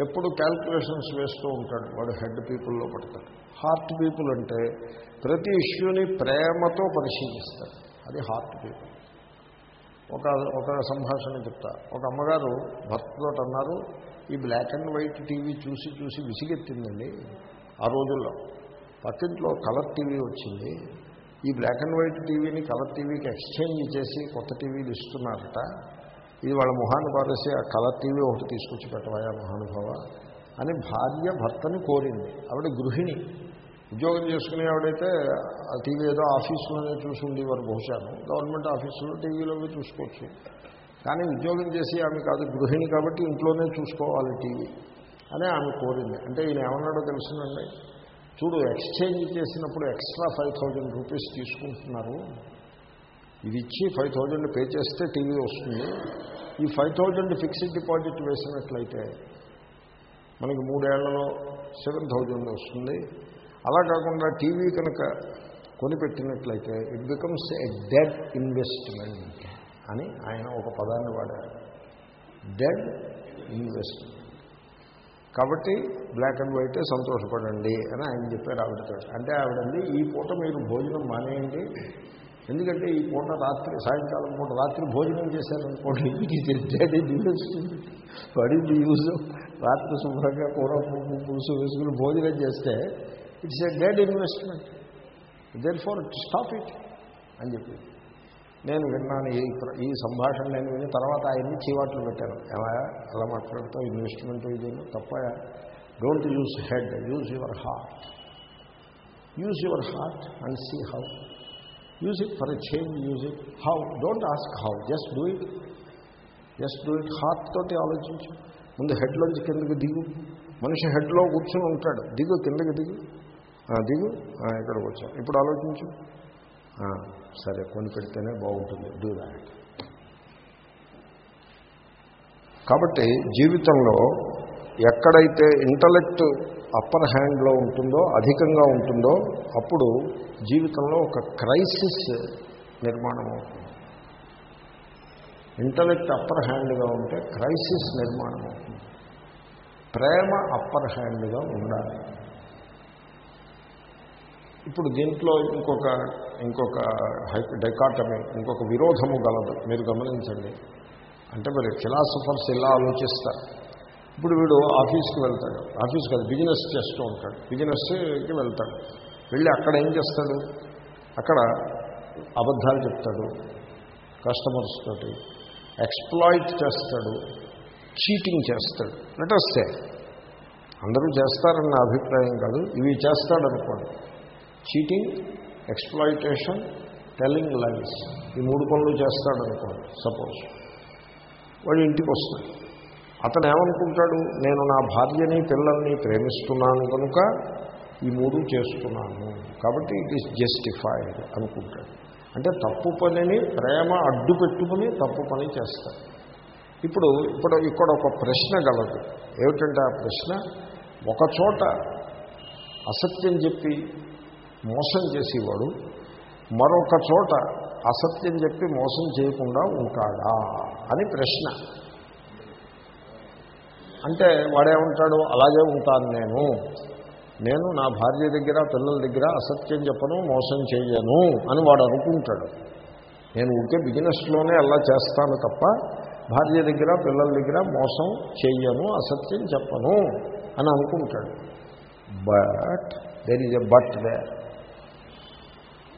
ఎప్పుడు క్యాల్కులేషన్స్ వేస్తూ ఉంటాడు. వాడు హెడ్ పీపుల్లో పడతాడు. హార్ట్ పీపుల్ అంటే ప్రతి ఇష్యూని ప్రేమతో పరిశీలిస్తాడు. అది హార్ట్ పీపుల్ ఒక ఒక సంభాషణ చెప్తా. ఒక అమ్మగారు భర్తతో అన్నారు ఈ బ్లాక్ అండ్ వైట్ టీవీ చూసి చూసి విసిగెత్తిందండి ఆ రోజుల్లో. పక్కింట్లో కలర్ టీవీ వచ్చింది. ఈ బ్లాక్ అండ్ వైట్ టీవీని కలర్ టీవీకి ఎక్స్చేంజ్ చేసి కొత్త టీవీలు ఇస్తున్నారట. ఇది వాళ్ళ మొహాన్ని పారేసి ఆ కలర్ టీవీ ఒకటి తీసుకొచ్చి పెట్టవయా మహానుభావ అని భార్య భర్తని కోరింది. ఆవిడ గృహిణి. ఉద్యోగం చేసుకునే ఆవిడైతే ఆ టీవీ ఏదో ఆఫీసులోనే చూసి ఉండేవారు బహుశాను గవర్నమెంట్ ఆఫీసులో టీవీలోనే చూసుకోవచ్చు. కానీ ఉద్యోగం చేసి ఆమె కాదు గృహిణి కాబట్టి ఇంట్లోనే చూసుకోవాలి టీవీ అని ఆమె కోరింది. అంటే ఈయన ఏమన్నాడో తెలుసునండి? చూడు ఎక్స్చేంజ్ చేసినప్పుడు ఎక్స్ట్రా ఫైవ్ థౌజండ్ రూపీస్ తీసుకుంటున్నారు. ఇది ఇచ్చి ఫైవ్ థౌజండ్ పే చేస్తే టీవీ వస్తుంది. ఈ ఫైవ్ థౌజండ్ ఫిక్స్డ్ డిపాజిట్ వేసినట్లయితే మనకి మూడేళ్ళలో సెవెన్ థౌజండ్ వస్తుంది. అలా కాకుండా టీవీ కనుక కొనిపెట్టినట్లయితే it becomes a dead investment అని ఆయన ఒక పదాన్ని వాడారు. డెడ్ ఇన్వెస్ట్మెంట్ కాబట్టి బ్లాక్ అండ్ వైటే సంతోషపడండి అని ఆయన చెప్పారు ఆవిడతో అంటే ఆవిడండి ఈ పూట మీరు భోజనం మానేయండి. ఎందుకంటే ఈ పూట రాత్రి సాయంకాలం పూట రాత్రి భోజనం చేశారనుకోండి ఇది డెడ్ ఇన్వెస్ట్మెంట్ పడింది యూజ్ రాత్రి శుభ్రంగా కూర పువ్వు పులుసు వేసుకుని భోజనం చేస్తే it's a dead investment. Therefore stop it అని చెప్పి. నేను విన్నాను ఈ ఈ సంభాషణ నేను విని తర్వాత ఆయన్ని చీవాట్లు పెట్టాను. ఎలా అలా మాట్లాడుతావు ఇన్వెస్ట్మెంట్ ఇది తప్ప don't use head use your heart use your heart and see how use it for a change use it how don't ask how just do it just do it heart తోటి ఆలోచించు. ముందు హెడ్లోంచి కిందకి దిగు. మనిషి హెడ్లో కూర్చుని ఉంటాడు. దిగు కిందకి దిగు. దిగు. ఇక్కడికి వచ్చాం. ఇప్పుడు ఆలోచించు. సరే కొని పెడితేనే బాగుంటుంది. డూ దాట్ కాబట్టి జీవితంలో ఎక్కడైతే ఇంటలెక్ట్ అప్పర్ హ్యాండ్లో ఉంటుందో అధికంగా ఉంటుందో అప్పుడు జీవితంలో ఒక క్రైసిస్ నిర్మాణం అవుతుంది. ఇంటలెక్ట్ అప్పర్ హ్యాండ్గా ఉంటే క్రైసిస్ నిర్మాణం అవుతుంది. ప్రేమ అప్పర్ హ్యాండ్గా ఉండాలి. ఇప్పుడు దీంట్లో ఇంకొక ఇంకొక డైకాటమీ ఇంకొక విరోధము గలదు. మీరు గమనించండి. అంటే మరి ఫిలాసఫర్స్ ఇలా ఆలోచిస్తారు. ఇప్పుడు వీడు ఆఫీస్కి వెళ్తాడు. ఆఫీస్కి కాదు బిజినెస్ చేస్తూ ఉంటాడు. బిజినెస్కి వెళ్తాడు. వెళ్ళి అక్కడ ఏం చేస్తాడు? అక్కడ అబద్ధాలు చెప్తాడు. కస్టమర్స్ తోటి. ఎక్స్ప్లాయిట్ చేస్తాడు. చీటింగ్ చేస్తాడు. లెటర్స్తే అందరూ చేస్తారన్న అభిప్రాయం కాదు. ఇవి చేస్తాడనుకోండి. Cheating exploitation telling lines. ఈ మూడు పనులు చేస్తాడనుకోండి సపోజ్. వాడు ఇంటికి వస్తాడు. అతను ఏమనుకుంటాడు? నేను నా భార్యని పిల్లల్ని ప్రేమిస్తున్నాను కనుక ఈ మూడు చేస్తున్నాను. కాబట్టి ఇట్ ఈస్ జస్టిఫైడ్ అనుకుంటాడు. అంటే తప్పు పనిని ప్రేమ అడ్డు పెట్టుకుని తప్పు పని చేస్తాడు. ఇప్పుడు ఇప్పుడు ఇక్కడ ఒక ప్రశ్న గలదు. ఏమిటంటే ఆ ప్రశ్న? ఒకచోట అసత్యం చెప్పి మోసం చేసేవాడు మరొక చోట అసత్యం చెప్పి మోసం చేయకుండా ఉంటాడా అని ప్రశ్న. అంటే వాడేమంటాడు అలాగే ఉంటాను నేను. నేను నా భార్య దగ్గర పిల్లల దగ్గర అసత్యం చెప్పను మోసం చేయను అని వాడు అనుకుంటాడు. నేను ఊరికే బిజినెస్లోనే అలా చేస్తాను తప్ప భార్య దగ్గర పిల్లల దగ్గర మోసం చెయ్యను అసత్యం చెప్పను అని అనుకుంటాడు. But there is a but they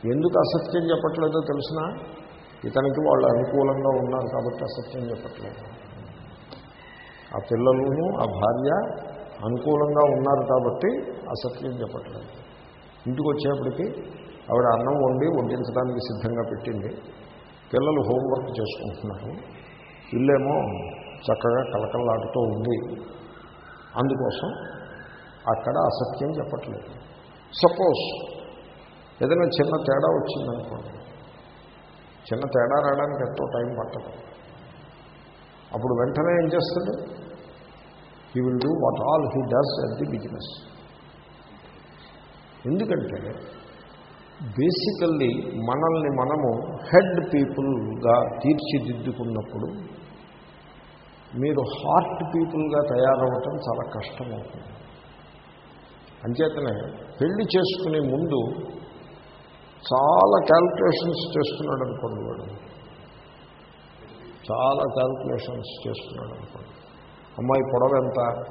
ఎందుకు అసత్యం చెప్పట్లేదో తెలిసిన ఇతనికి వాళ్ళు అనుకూలంగా ఉన్నారు కాబట్టి అసత్యం చెప్పట్లేదు. ఆ పిల్లలును ఆ భార్య అనుకూలంగా ఉన్నారు కాబట్టి అసత్యం చెప్పట్లేదు. ఇంటికి వచ్చేప్పటికి ఆవిడ అన్నం వండి వడ్డించడానికి సిద్ధంగా పెట్టింది. పిల్లలు హోంవర్క్ చేసుకుంటున్నారు. ఇల్లేమో చక్కగా కలకల్లాడుతూ ఉంది. అందుకోసం అక్కడ అసత్యం చెప్పట్లేదు. సపోజ్ ఏదైనా చిన్న తేడా వచ్చిందనుకోండి. చిన్న తేడా రావడానికి ఎంతో టైం పట్టదు. అప్పుడు వెంటనే ఏం చేస్తాడు? He will do what all he does at the business ఎందుకంటే బేసికల్లీ మనల్ని మనము హెడ్ పీపుల్గా తీర్చిదిద్దుకున్నప్పుడు మీరు హార్ట్ పీపుల్గా తయారవటం చాలా కష్టమవుతుంది. అంచేతనే పెళ్ళి చేసుకునే ముందు చాలా క్యాల్కులేషన్స్ చేస్తున్నాడు అనుకోండి వాడు. చాలా క్యాల్కులేషన్స్ చేస్తున్నాడు అనుకోండి. అమ్మాయి పొడవ ఎంత?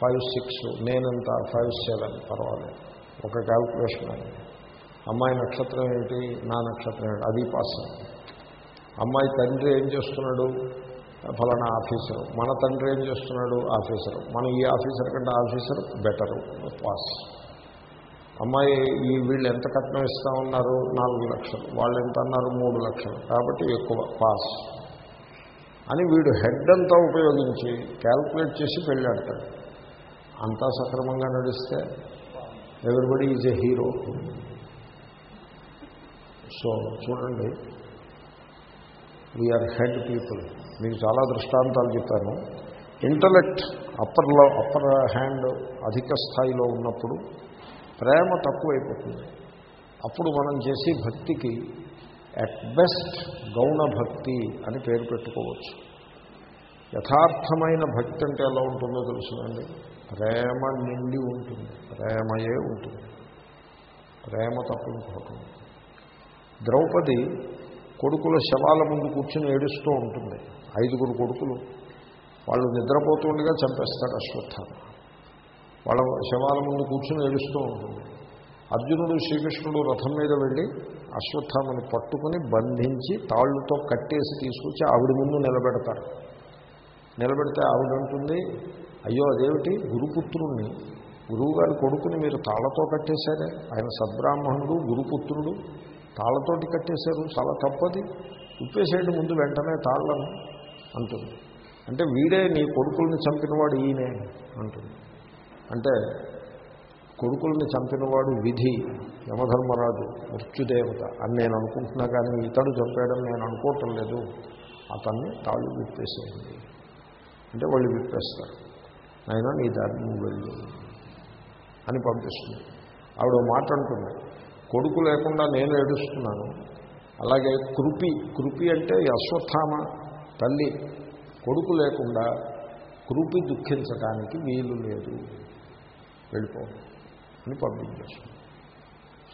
ఫైవ్ సిక్స్ నేనెంత ఫైవ్ సెవెన్ పర్వాలేదు. ఒక క్యాల్కులేషన్ అమ్మాయి నక్షత్రం ఏంటి నా నక్షత్రం ఏంటి అది పాస్ అమ్మాయి తండ్రి ఏం చేస్తున్నాడు? ఫలానా ఆఫీసరు. మన తండ్రి ఏం చేస్తున్నాడు? ఆఫీసరు. మన ఈ ఆఫీసర్ కంటే ఆఫీసర్ బెటరు పాస్ అమ్మాయి ఈ వీళ్ళు ఎంత కట్నం ఇస్తా ఉన్నారు? నాలుగు లక్షలు. వాళ్ళు ఎంత అన్నారు? మూడు లక్షలు. కాబట్టి ఎక్కువ పాస్. అని వీడు హెడ్ అంతా ఉపయోగించి క్యాల్కులేట్ చేసి పెళ్ళాడతాడు అంతా సక్రమంగా నడిస్తే everybody is a hero. So చూడండి. వీఆర్ హెడ్ పీపుల్ మీకు చాలా దృష్టాంతాలు చెప్పాను. ఇంటలెక్ట్ అప్పర్లో అప్పర్ హ్యాండ్ అధిక స్థాయిలో ఉన్నప్పుడు ప్రేమ తక్కువైపోతుంది. అప్పుడు మనం చేసే భక్తికి అట్ బెస్ట్ గౌణ భక్తి అని పేరు పెట్టుకోవచ్చు. యథార్థమైన భక్తి అంటే ఎలా ఉంటుందో తెలుసునండి ప్రేమ నిండి ఉంటుంది. ప్రేమయే ఉంటుంది. ప్రేమ తప్పు ఇంకోటి ద్రౌపది కొడుకుల శవాల ముందు కూర్చుని ఏడుస్తూ ఉంటుంది. ఐదుగురు కొడుకులు. వాళ్ళు నిద్రపోతుండగా చంపేస్తాడు అశ్వత్థామ. వాళ్ళ శవాల ముందు కూర్చుని ఏడుస్తూ ఉంటుంది. అర్జునుడు శ్రీకృష్ణుడు రథం మీద వెళ్ళి అశ్వత్థామని పట్టుకుని బంధించి తాళ్ళతో కట్టేసి తీసుకొచ్చి ఆవిడ ముందు నిలబెడతారు. నిలబెడితే ఆవిడ ఉంటుంది అయ్యో అదేమిటి? గురుపుత్రుణ్ణి. గురువుగారి కొడుకుని మీరు తాళతో కట్టేశారే. ఆయన సద్బ్రాహ్మణుడు గురుపుత్రుడు. తాళ్ళతోటి కట్టేశారు. చాలా తప్పది. ఉప్పేసేయండి ముందు వెంటనే తాళ్ళను అంటుంది. అంటే వీడే నీ కొడుకుల్ని చంపినవాడు ఈయనే అంటుంది. అంటే కొడుకుల్ని చంపినవాడు విధి యమధర్మరాజు మృత్యుదేవత. అని నేను అనుకుంటున్నా కానీ ఇతడు చంపేయడం నేను అనుకోవటం లేదు. అతన్ని తాళ్ళు విప్పేసేయండి. అంటే వాళ్ళు విప్పేస్తారు. నాయన నీ దారి నువ్వు వెళ్ళు అని పంపిస్తుంది. ఆవిడ మాట అంటుంది. కొడుకు లేకుండా నేను ఏడుస్తున్నాను. అలాగే కృపి కృపి అంటే అశ్వత్థామ తల్లి. కొడుకు లేకుండా కృపి దుఃఖించడానికి వీలు లేదు. వెళ్ళిపో అని పంపించేస్తుంది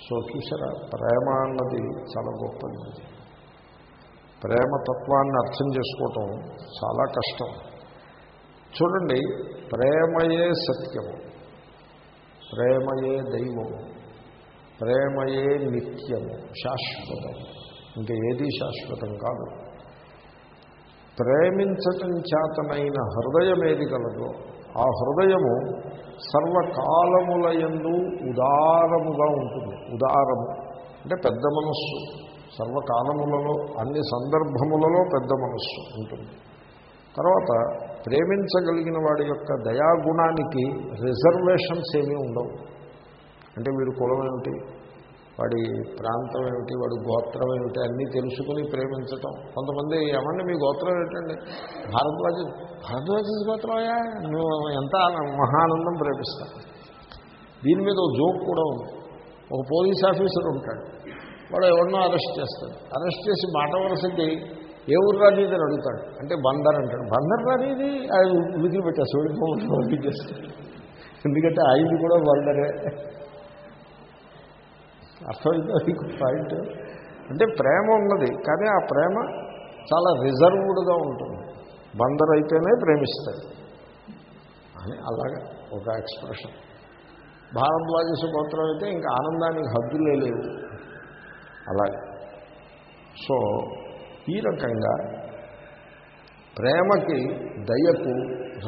సో చూసారా ప్రేమ అన్నది చాలా గొప్పది ప్రేమ తత్వాన్ని అర్థం చేసుకోవటం చాలా కష్టం. చూడండి ప్రేమయే సత్యము ప్రేమయే దైవము ప్రేమయే నిత్యము శాశ్వతం. ఇంకా ఏది శాశ్వతం కాదు. ప్రేమించటం చేతనైన హృదయం ఏది కలదో ఆ హృదయము సర్వకాలముల యందు ఉదారముగా ఉంటుంది. ఉదారము. అంటే పెద్ద మనస్సు. సర్వకాలములలో అన్ని సందర్భములలో పెద్ద మనస్సు ఉంటుంది. తర్వాత ప్రేమించగలిగిన వాడి యొక్క దయాగుణానికి రిజర్వేషన్స్ ఏమీ ఉండవు. అంటే వీడు కులం ఏమిటి? వాడి ప్రాంతం ఏమిటి వాడి గోత్రం ఏమిటి అన్నీ తెలుసుకుని ప్రేమించటం. కొంతమంది ఏమండి మీ గోత్రం ఏంటండి? భారద్వాజ భారద్వాజ గోత్రమయ్యా? నువ్వు ఎంత మహానందం ప్రేమిస్తా దీని మీద ఒక జోక్ కూడా ఉంది. ఒక పోలీస్ ఆఫీసర్ ఉంటాడు. వాడు ఎవరినో అరెస్ట్ చేస్తాడు. అరెస్ట్ చేసి మాట వరుసకి ఏ ఊరు రానిది అని అడుగుతాడు. అంటే బందర్ అంటాడు. బందర్ రానిది ఆయన విధులు పెట్టేసి వెళ్ళిపోమని పంపించేస్తాడు ఎందుకంటే ఆయన కూడా బందరే. అర్థమైందా మీకు పాయింట్? అంటే ప్రేమ ఉన్నది కానీ ఆ ప్రేమ చాలా రిజర్వ్డ్గా ఉంటుంది. బందర్ అయితేనే ప్రేమిస్తాడు అని అలాగా ఒక ఎక్స్ప్రెషన్. భారద్వాజ గోత్రం అయితే ఇంకా ఆనందానికి హద్దులే లేవు. అలాగే సో ఈ రకంగా ప్రేమకి దయకు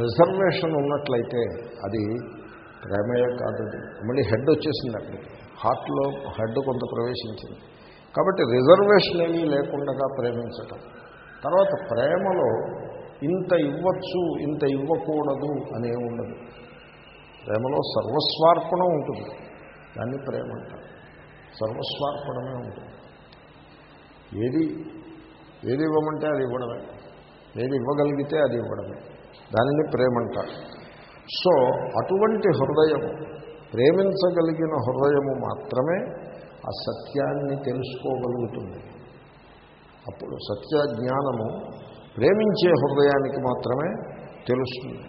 రిజర్వేషన్ ఉన్నట్లయితే అది ప్రేమయే కాదు మళ్ళీ హెడ్ వచ్చేసింది అక్కడికి. హార్ట్లో హెడ్ కొంత ప్రవేశించింది. కాబట్టి రిజర్వేషన్ ఏమీ లేకుండా ప్రేమించటం. తర్వాత ప్రేమలో ఇంత ఇవ్వచ్చు ఇంత ఇవ్వకూడదు అనే ఉండదు. ప్రేమలో సర్వస్వార్పణం ఉంటుంది. దాన్ని ప్రేమ అంటారు. సర్వస్వార్పణమే ఉంటుంది. ఏది ఏది ఇవ్వమంటే అది ఇవ్వడమే. ఏది ఇవ్వగలిగితే అది ఇవ్వడమే. దానిని ప్రేమ అంటారు. సో అటువంటి హృదయము ప్రేమించగలిగిన హృదయము మాత్రమే ఆ సత్యాన్ని తెలుసుకోగలుగుతుంది. అప్పుడు సత్య జ్ఞానము ప్రేమించే హృదయానికి మాత్రమే తెలుస్తుంది.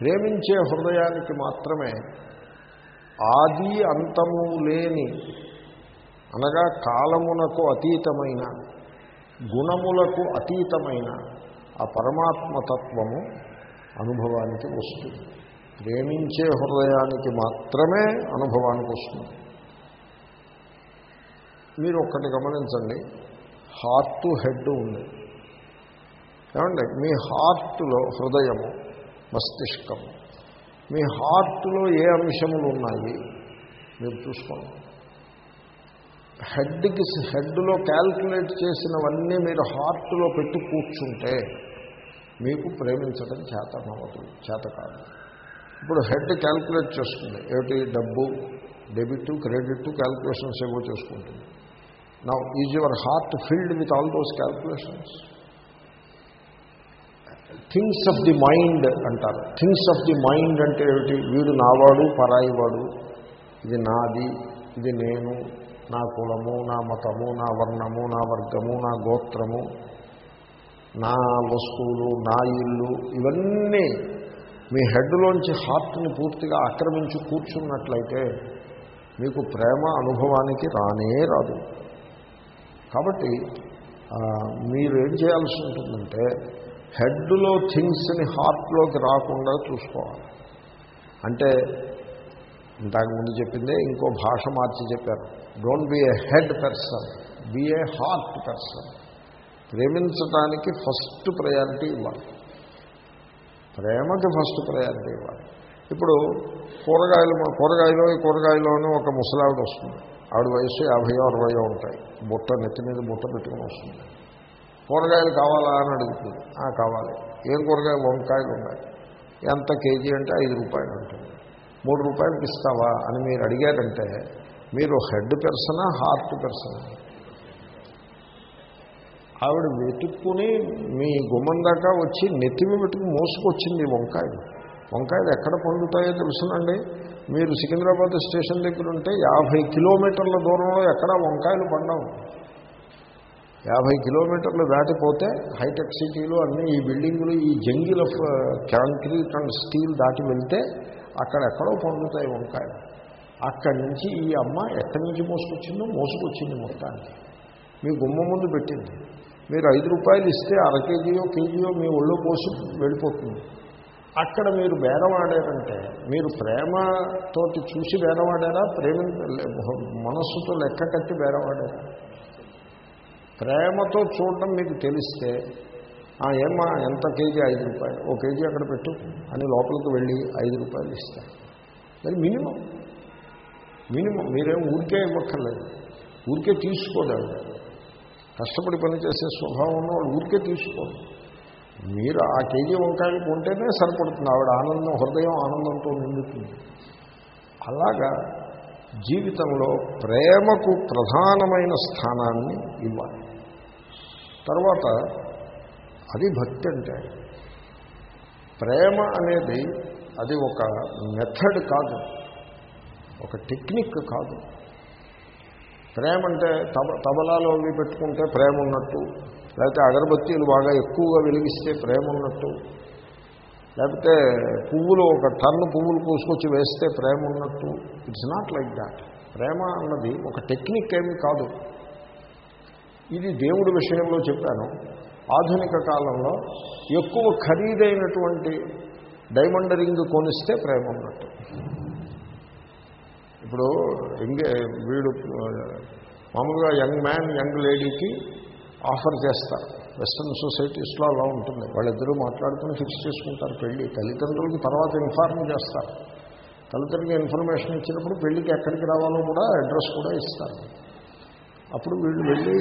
ప్రేమించే హృదయానికి మాత్రమే ఆది అంతము లేని అనగా కాలమునకు అతీతమైన గుణములకు అతీతమైన ఆ పరమాత్మతత్వము అనుభవానికి వస్తుంది. ప్రేమించే హృదయానికి మాత్రమే అనుభవానికి వస్తుంది. మీరు ఒక్కటి గమనించండి హార్ట్ హెడ్ ఉంది. ఏమండి? మీ హార్ట్లో హృదయము మస్తిష్కము మీ హార్ట్లో ఏ అంశములు ఉన్నాయి? మీరు చూసుకోండి. హెడ్కి హెడ్లో క్యాల్కులేట్ చేసినవన్నీ మీరు హార్ట్లో పెట్టి కూర్చుంటే మీకు ప్రేమించడం చేతనవదు చేత కాదు ఇప్పుడు హెడ్ క్యాల్కులేట్ చేస్తుంది. ఏమిటి? డబ్బు డెబిట్ క్రెడిట్ క్యాల్కులేషన్స్ ఏవో చేసుకుంటుంది. నా is your heart filled with all those calculations things of the mind అంటారు. థింగ్స్ ఆఫ్ ది మైండ్ అంటే ఏమిటి? వీడు నావాడు పరాయివాడు. ఇది నాది ఇది నేను నా కులము నా మతము నా వర్ణము నా వర్గము నా గోత్రము నా వస్తువులు నా ఇల్లు ఇవన్నీ మీ హెడ్లోంచి హార్ట్ని పూర్తిగా ఆక్రమించి కూర్చున్నట్లయితే మీకు ప్రేమ అనుభవానికి రానే రాదు. కాబట్టి మీరు ఏం చేయాల్సి ఉంటుందంటే హెడ్లో థింగ్స్ని హార్ట్లోకి రాకుండా చూసుకోవాలి. అంటే ఇంతకుముందు చెప్పిందే ఇంకో భాష మార్చి చెప్పారు. Don't be a head person be a heart person ప్రేమించడానికి ఫస్ట్ ప్రయారిటీ ఇవ్వాలి. ప్రేమకి ఫస్ట్ ప్రయారిటీ ఇవ్వాలి. ఇప్పుడు కూరగాయలు కూరగాయలు కూరగాయలోనే ఒక ముసలావిడ వస్తుంది. ఆవిడ వయసు యాభయో అరవయో ఉంటాయి. బుట్ట నెత్తి మీద బుట్ట పెట్టుకుని వస్తుంది. కూరగాయలు కావాలా అని అడుగుతుంది. కావాలి. ఏం కూరగాయలు వంకాయలు ఉన్నాయి. ఎంత కేజీ అంటే ఐదు రూపాయలు ఉంటుంది మూడు రూపాయలకి ఇస్తావా అని మీరు అడిగారంటే మీరు హెడ్ పెర్సనా హార్ట్ పెర్సనా? ఆవిడ వెతుక్కుని మీ గుమ్మం దాకా వచ్చి నెత్తిమి పెట్టుకు మోసుకొచ్చింది వంకాయలు వంకాయలు ఎక్కడ పండుతాయో తెలుసునండి. మీరు సికింద్రాబాద్ స్టేషన్ దగ్గర ఉంటే యాభై కిలోమీటర్ల దూరంలో ఎక్కడా వంకాయలు పండవు. యాభై కిలోమీటర్లు దాటిపోతే హైటెక్ సిటీలు అన్నీ ఈ బిల్డింగులు ఈ jungle of concrete and steel దాటి వెళ్తే అక్కడెక్కడో పండుతాయి వంకాయలు. అక్కడి నుంచి ఈ అమ్మ ఎక్కడి నుంచి మోసుకొచ్చిందో మోసుకొచ్చింది మొత్తానికి. మీ గుమ్మ ముందు పెట్టింది. మీరు ఐదు రూపాయలు ఇస్తే అర కేజీయో కేజీయో మీ ఒళ్ళు పోసి వెళ్ళిపోతుంది. అక్కడ మీరు బేరవాడారంటే మీరు ప్రేమతోటి చూసి బేరవాడారా? ప్రేమ మనస్సుతో లెక్క కట్టి బేరవాడారా? ప్రేమతో చూడడం మీకు తెలిస్తే ఏమా ఎంత కేజీ? ఐదు రూపాయలు. ఓ కేజీ అక్కడ పెట్టు అని లోపలికి వెళ్ళి ఐదు రూపాయలు ఇస్తారు. మరి మినిమం. మినిమం. మీరేం ఊరికే ఇవ్వక్కర్లేదు. ఊరికే తీసుకోదండి కష్టపడి పనిచేసే స్వభావం ఉన్న వాళ్ళు ఊరికే తీసుకోండి మీరు ఆ కేజీ వంకాయలు కొంటేనే సరిపడుతుంది. ఆవిడ ఆనందం హృదయం ఆనందంతో నిండుతుంది. అలాగా జీవితంలో ప్రేమకు ప్రధానమైన స్థానాన్ని ఇవ్వాలి. తర్వాత అది భక్తి అంటే ప్రేమ అనేది అది ఒక మెథడ్ కాదు. ఒక టెక్నిక్ కాదు. ప్రేమ అంటే తబ తబలాలో అవి పెట్టుకుంటే ప్రేమ ఉన్నట్టు లేకపోతే అగరబత్తీలు బాగా ఎక్కువగా వెలిగిస్తే ప్రేమ ఉన్నట్టు లేకపోతే పువ్వులు ఒక టన్ను పువ్వులు పూసుకొచ్చి వేస్తే ప్రేమ ఉన్నట్టు ఇట్స్ నాట్ లైక్ దాట్ ప్రేమ అన్నది ఒక టెక్నిక్ ఏమి కాదు. ఇది దేవుడి విషయంలో చెప్పాను. ఆధునిక కాలంలో ఎక్కువ ఖరీదైనటువంటి డైమండ్ రింగ్ కొనిస్తే ప్రేమ ఉన్నట్టు ఇప్పుడు ఇంకే వీడు మామూలుగా యంగ్ మ్యాన్ యంగ్ లేడీకి ఆఫర్ చేస్తారు. వెస్ట్రన్ సొసైటీస్లో అలా ఉంటుంది. వాళ్ళిద్దరూ మాట్లాడుకుని ఫిక్స్ చేసుకుంటారు పెళ్ళి. తల్లిదండ్రులకి తర్వాత ఇన్ఫార్మ్ చేస్తారు. తల్లిదండ్రులకి ఇన్ఫర్మేషన్ ఇచ్చినప్పుడు పెళ్ళికి ఎక్కడికి రావాలో కూడా అడ్రస్ కూడా ఇస్తారు. అప్పుడు వీళ్ళు వెళ్ళి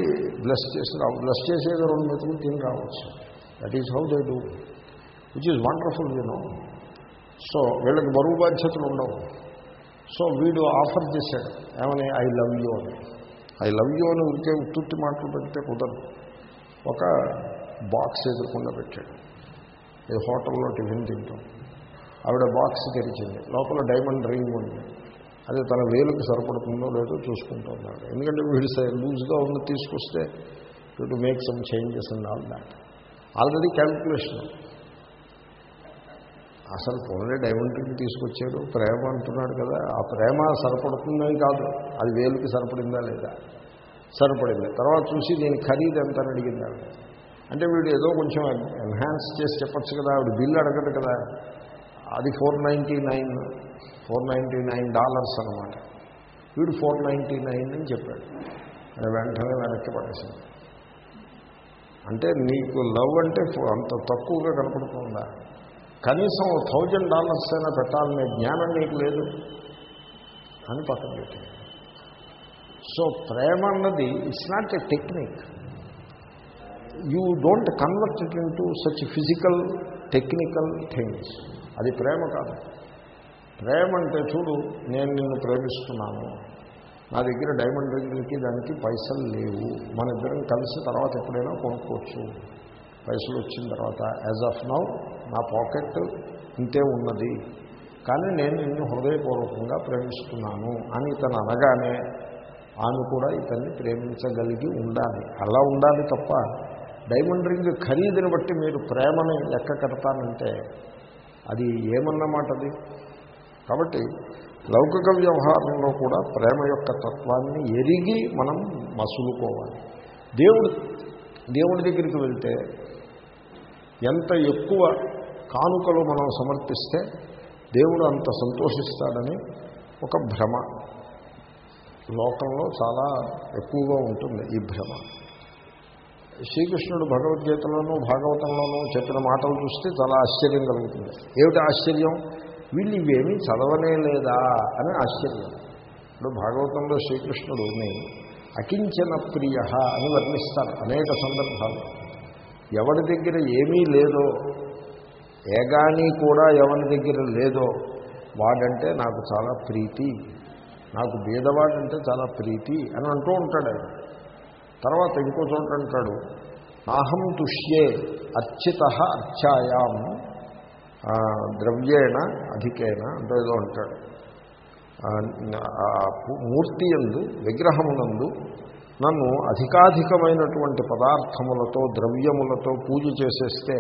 బ్లెస్ చేసి రావు బ్లెస్ చేసేది రెండు మెతుకులు తిని రావచ్చు. That is how they do which is wonderful you know so వీళ్ళకి బరువు బాధ్యతలు ఉండవు. సో వీడు ఆఫర్ చేశాడు. ఏమని? ఐ లవ్ యూ అని. ఐ లవ్ యూ అని ఉరికే ఉత్తుత్తి మాటలు పెడితే కుదరదు. ఒక బాక్స్ ఎదుర్కొండా పెట్టాడు. ఈ హోటల్లో టిఫిన్ తింటాం. ఆవిడ బాక్స్ తెరిచింది. లోపల డైమండ్ రింగ్ ఉంది. అది తన వేలుకి సరిపడుతుందో లేదో చూసుకుంటున్నాడు ఎందుకంటే వీడు లూజ్గా ఉన్న తీసుకొస్తే to make some changes and all that. Already calculation. అసలు పోలే డైమండ్ రింగ్ తీసుకొచ్చాడు ప్రేమ అంటున్నాడు కదా. ఆ ప్రేమ సరిపడుతుందని కాదు. అది వేలుకి సరిపడిందా లేదా? సరిపడింది. తర్వాత చూసి నేను ఖరీదు ఎంత అని అడిగింది అంటే వీడు ఏదో కొంచెం ఎన్హాన్స్ చేసి చెప్పచ్చు కదా ఆవిడ బిల్లు అడగదు కదా. అది four ninety nine four ninety nine dollars అనమాట వీడు ఫోర్ నైంటీ నైన్ అని చెప్పాడు. అది వెంటనే వెనక్కి పడేసింది. అంటే నీకు లవ్ అంటే అంత తక్కువగా కనపడుతుందా? కనీసం థౌజండ్ డాలర్స్ అయినా పెట్టాలనే జ్ఞానం నీకు లేదు. అని పక్కన పెట్టింది సో ప్రేమ అన్నది it's not a technique you don't convert it into such physical technical things అది ప్రేమ కాదు. ప్రేమ అంటే చూడు నేను నిన్ను ప్రేమిస్తున్నాను. నా దగ్గర డైమండ్ రింగ్లకి దానికి పైసలు లేవు. మన ఇద్దరం కలిసి తర్వాత ఎప్పుడైనా కొనుక్కోవచ్చు. పైసలు వచ్చిన తర్వాత యాజ్ ఆఫ్ నౌ నా పాకెట్ ఇంతే ఉన్నది. కానీ నేను నిన్ను హృదయపూర్వకంగా ప్రేమిస్తున్నాను అని ఇతను అనగానే ఆమె కూడా ఇతన్ని ప్రేమించగలిగి ఉండాలి. అలా ఉండాలి తప్ప డైమండ్ రింగ్ ఖరీదుని బట్టి మీరు ప్రేమని లెక్క కడతానంటే అది ఏమన్నమాట అది కాబట్టి లౌకిక వ్యవహారంలో కూడా ప్రేమ యొక్క తత్వాన్ని ఎరిగి మనం మసులుకోవాలి. దేవుడు దేవుడి దగ్గరికి వెళ్తే ఎంత ఎక్కువ కానుకలు మనం సమర్పిస్తే దేవుడు అంత సంతోషిస్తాడని ఒక భ్రమ. లోకంలో చాలా ఎక్కువగా ఉంటుంది ఈ భ్రమ. శ్రీకృష్ణుడు భగవద్గీతలోనూ భాగవతంలోనూ చెప్పిన మాటలు చూస్తే చాలా ఆశ్చర్యం కలుగుతుంది. ఏమిటి ఆశ్చర్యం? వీళ్ళు ఇవేమీ చదవనే లేదా అని ఆశ్చర్యం. ఇప్పుడు భాగవతంలో శ్రీకృష్ణుడుని అకించన ప్రియ అని వర్ణిస్తారు అనేక సందర్భాలు ఎవరి దగ్గర ఏమీ లేదో ఏగాని కూడా ఎవరి దగ్గర లేదో వాడంటే నాకు చాలా ప్రీతి నాకు బీదవాడంటే చాలా ప్రీతి అని అంటూ ఉంటాడు ఆయన. తర్వాత ఇంకో చోట అంటాడు నాహం తుష్యే అర్చిత అర్చాయాం ద్రవ్యేణ అధికేన అంటే ఏదో అంటాడు. మూర్తి ఎందు విగ్రహమునందు నన్ను అధికాధికమైనటువంటి పదార్థములతో ద్రవ్యములతో పూజ చేసేస్తే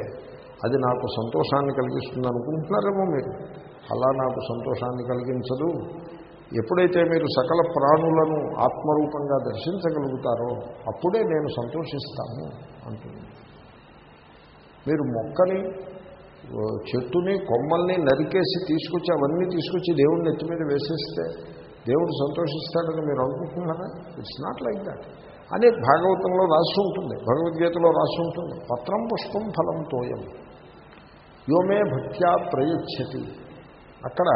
అది నాకు సంతోషాన్ని కలిగిస్తుంది అనుకుంటున్నారేమో మీరు. అలా నాకు సంతోషాన్ని కలిగించదు. ఎప్పుడైతే మీరు సకల ప్రాణులను ఆత్మరూపంగా దర్శించగలుగుతారో అప్పుడే నేను సంతోషిస్తాను అంటుంది. మీరు మొక్కని చెట్టుని కొమ్మల్ని నరికేసి తీసుకొచ్చి అవన్నీ తీసుకొచ్చి దేవుణ్ణి ఎత్తి మీద వేసేస్తే దేవుడు సంతోషిస్తాడని మీరు అనుకుంటున్నారా? ఇట్స్ నాట్ లైక్ దాట్ అనే భాగవతంలో రాసి ఉంటుంది. భగవద్గీతలో రాసి ఉంటుంది. పత్రం పుష్పం ఫలం తోయం. యోమే భక్త్యా ప్రయచ్చతి అక్కడ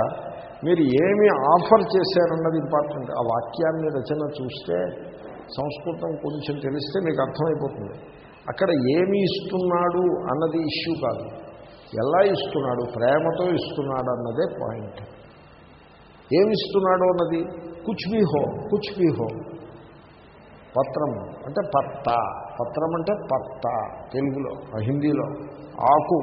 మీరు ఏమి ఆఫర్ చేశారన్నది ఇంపార్టెంట్. ఆ వాక్యాన్ని రచన చూస్తే సంస్కృతం కొంచెం తెలిస్తే మీకు అర్థమైపోతుంది. అక్కడ ఏమి ఇస్తున్నాడు అన్నది ఇష్యూ కాదు. ఎలా ఇస్తున్నాడు? ప్రేమతో ఇస్తున్నాడు అన్నదే పాయింట్ ఏమిస్తున్నాడు అన్నది? కుచ్బీ హో కుచ్బీ హో పత్రం అంటే పత్త పత్రం అంటే పత్త తెలుగులో హిందీలో. ఆకు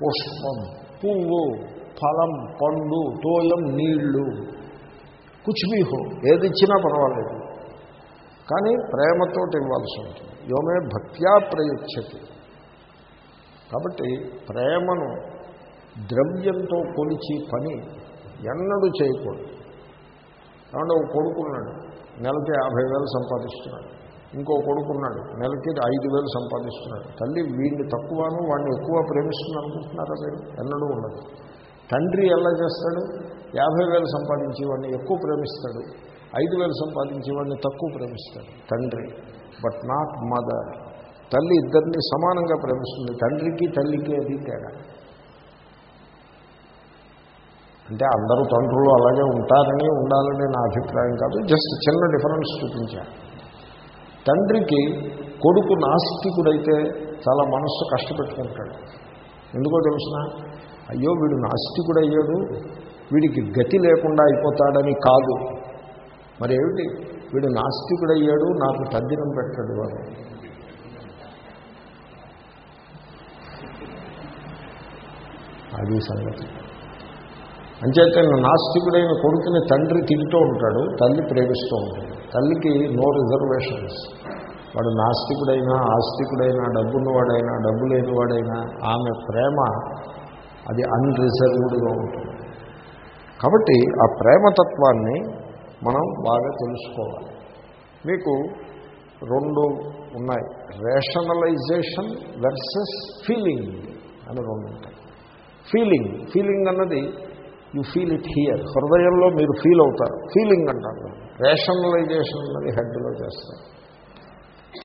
పుష్పం పువ్వు ఫలం పండు తోయం నీళ్ళు. కుచ్బీహో ఏది ఇచ్చినా పర్వాలేదు. కానీ ప్రేమతోటి ఇవ్వాల్సి ఉంటుంది. యోమే భక్త్యా ప్రయచ్చతి కాబట్టి ప్రేమను ద్రవ్యంతో కొలిచి పని ఎన్నడూ చేయకూడదు. ఏమంటే ఒక కొడుకున్నాడు నెలకి యాభై వేలు సంపాదిస్తున్నాడు. ఇంకో కొడుకున్నాడు నెలకి ఐదు వేలు సంపాదిస్తున్నాడు. తల్లి వీడిని తక్కువను వాడిని ఎక్కువ ప్రేమిస్తుంది అనుకుంటున్నారా మీరు? ఎన్నడూ ఉండదు. తండ్రి ఎలా చేస్తాడు? యాభై వేలు సంపాదించి వాడిని ఎక్కువ ప్రేమిస్తాడు ఐదు వేలు సంపాదించి వాడిని తక్కువ ప్రేమిస్తాడు తండ్రి బట్ నాట్ మదర్. తల్లి ఇద్దరిని సమానంగా ప్రేమిస్తుంది తండ్రికి తల్లికి అది తేడా. అంటే అందరూ తండ్రులు అలాగే ఉంటారని ఉండాలని నా అభిప్రాయం కాదు. జస్ట్ చిన్న డిఫరెన్స్ చూపించా తండ్రికి కొడుకు నాస్తికుడైతే చాలా మనస్సు కష్టపెట్టుకుంటాడు. ఎందుకో తెలుసిన? అయ్యో వీడు నాస్తికుడయ్యాడు వీడికి గతి లేకుండా అయిపోతాడని కాదు. మరి ఏమిటి వీడు నాస్తికుడయ్యాడు నాకు తద్దినం పెట్టాడు అని. అది సంగతి. అంచేతే నాస్తికుడైన కొడుకుని తండ్రి తింటూ ఉంటాడు తల్లి ప్రేమిస్తూ ఉంటుంది. తల్లికి నో రిజర్వేషన్స్ వాడు నాస్తికుడైనా ఆస్తికుడైనా డబ్బున్నవాడైనా డబ్బు లేనివాడైనా ఆమె ప్రేమ అది అన్రిజర్వ్డ్గా ఉంటుంది. కాబట్టి ఆ ప్రేమతత్వాన్ని మనం బాగా తెలుసుకోవాలి. మీకు రెండు ఉన్నాయి. రేషనలైజేషన్ వెర్సెస్ ఫీలింగ్ అని రెండు ఉంటాయి. ఫీలింగ్ ఫీలింగ్ అన్నది యు ఫీల్ ఇట్ హియర్. హృదయంలో మీరు ఫీల్ అవుతారు. ఫీలింగ్ అంటారు. రేషనలైజేషన్ అనేది హెడ్లో చేస్తారు.